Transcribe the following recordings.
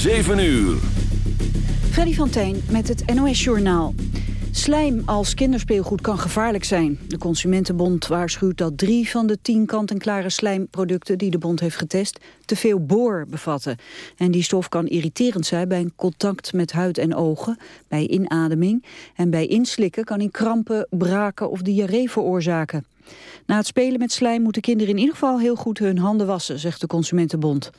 7 uur. Freddy van Tijn met het NOS-journaal. Slijm als kinderspeelgoed kan gevaarlijk zijn. De Consumentenbond waarschuwt dat drie van de tien kant-en-klare slijmproducten die de bond heeft getest te veel boor bevatten. En die stof kan irriterend zijn bij contact met huid en ogen, bij inademing en bij inslikken kan in krampen, braken of diarree veroorzaken. Na het spelen met slijm moeten kinderen in ieder geval heel goed hun handen wassen, zegt de Consumentenbond.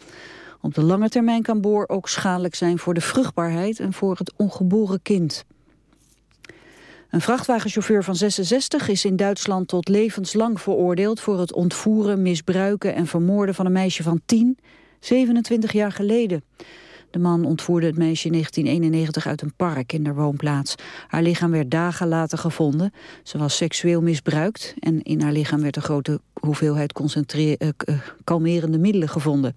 Op de lange termijn kan boor ook schadelijk zijn voor de vruchtbaarheid en voor het ongeboren kind. Een vrachtwagenchauffeur van 66 is in Duitsland tot levenslang veroordeeld voor het ontvoeren, misbruiken en vermoorden van een meisje van 10, 27 jaar geleden. De man ontvoerde het meisje in 1991 uit een park in haar woonplaats. Haar lichaam werd dagen later gevonden. Ze was seksueel misbruikt en in haar lichaam werd een grote hoeveelheid uh, kalmerende middelen gevonden.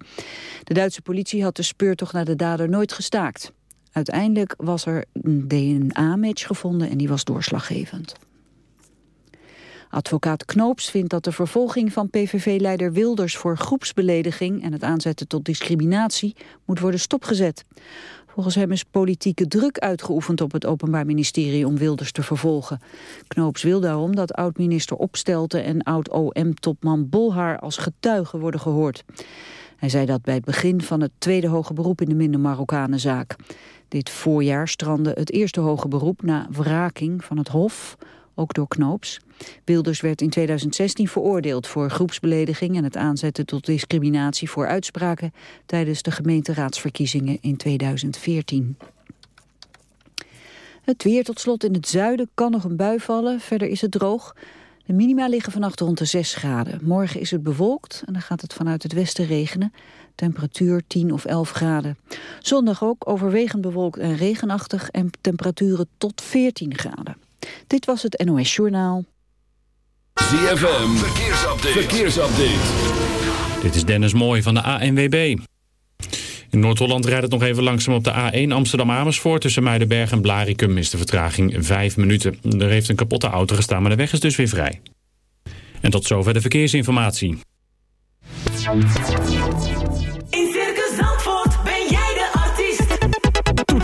De Duitse politie had de speurtocht naar de dader nooit gestaakt. Uiteindelijk was er een DNA-match gevonden en die was doorslaggevend. Advocaat Knoops vindt dat de vervolging van PVV-leider Wilders voor groepsbelediging en het aanzetten tot discriminatie moet worden stopgezet. Volgens hem is politieke druk uitgeoefend op het Openbaar Ministerie om Wilders te vervolgen. Knoops wil daarom dat oud-minister Opstelten en oud-OM-topman Bolhaar als getuigen worden gehoord. Hij zei dat bij het begin van het tweede hoge beroep in de minder Marokkanen zaak. Dit voorjaar strandde het eerste hoge beroep na wraking van het Hof, ook door Knoops. Wilders werd in 2016 veroordeeld voor groepsbelediging en het aanzetten tot discriminatie voor uitspraken tijdens de gemeenteraadsverkiezingen in 2014. Het weer tot slot in het zuiden kan nog een bui vallen, verder is het droog. De minima liggen vannacht rond de 6 graden. Morgen is het bewolkt en dan gaat het vanuit het westen regenen. Temperatuur 10 of 11 graden. Zondag ook overwegend bewolkt en regenachtig en temperaturen tot 14 graden. Dit was het NOS Journaal. ZFM, verkeersupdate. verkeersupdate. Dit is Dennis Mooij van de ANWB. In Noord-Holland rijdt het nog even langzaam op de A1 Amsterdam-Amersfoort. Tussen Muidenberg en Blarikum is de vertraging 5 minuten. Er heeft een kapotte auto gestaan, maar de weg is dus weer vrij. En tot zover de verkeersinformatie.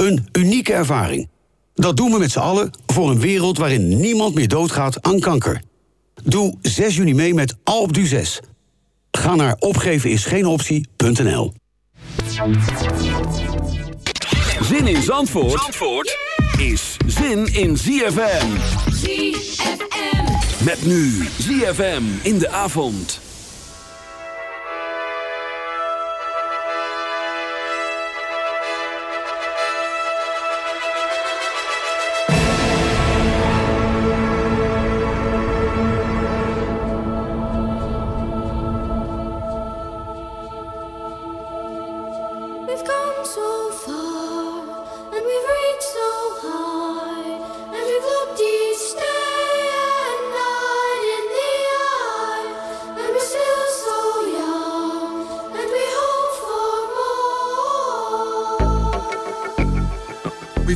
Een unieke ervaring. Dat doen we met z'n allen voor een wereld waarin niemand meer doodgaat aan kanker. Doe 6 juni mee met Alpe d'Huez. Ga naar opgevenisgeenoptie.nl Zin in Zandvoort, Zandvoort is zin in ZFM. ZFM. Met nu ZFM in de avond.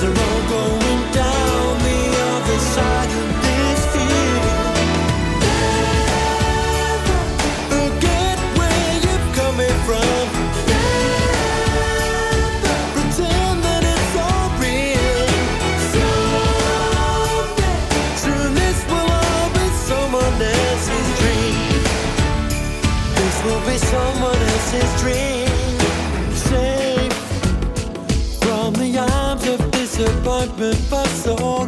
there's a road apartment for so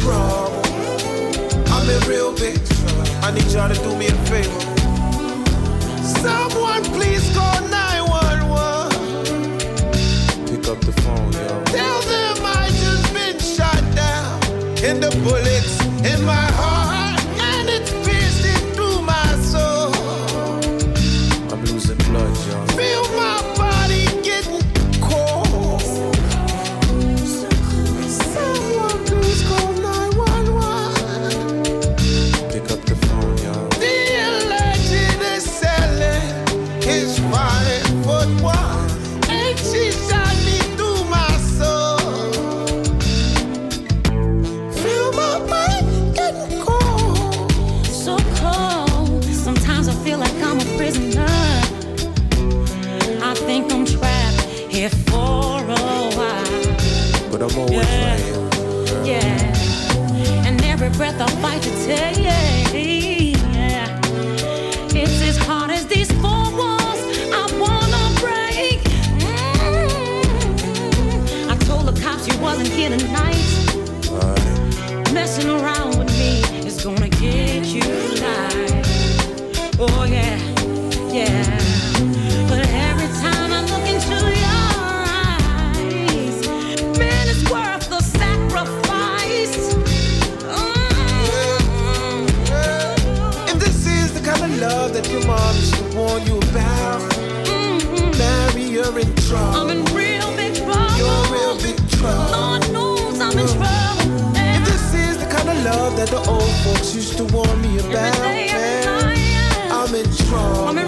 trouble. I'm in real big trouble. I need y'all to do me a favor. Someone please call 911. Pick up the phone, yo. Tell them I just been shot down. And the bullets in my that the old folks used to warn me about. I'm in trouble. I'm in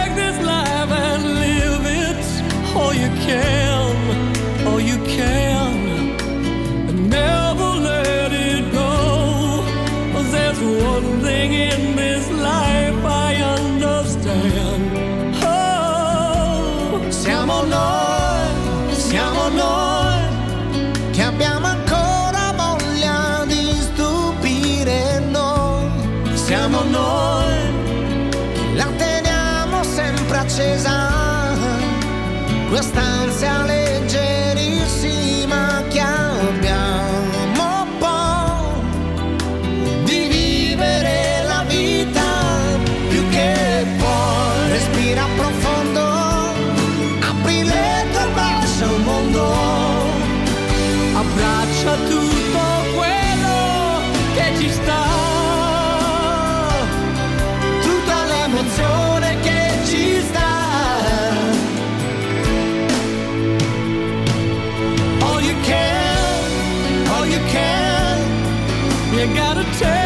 all you can. you gotta take.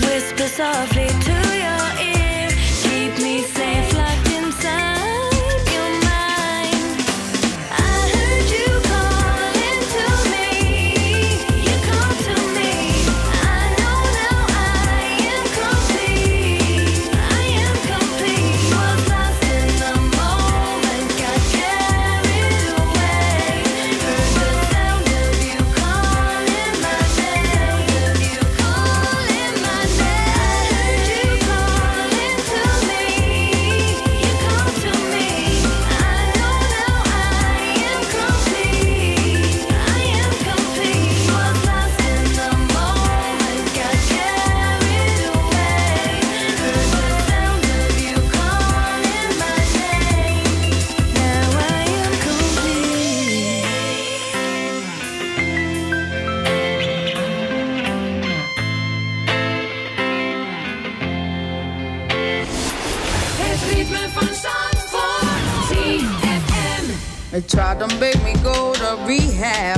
Whisper softly to your ear. Keep me safe rehab.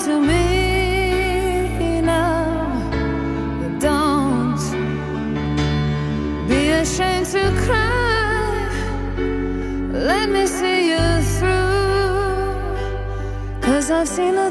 to me now. Don't be ashamed to cry. Let me see you through. Cause I've seen the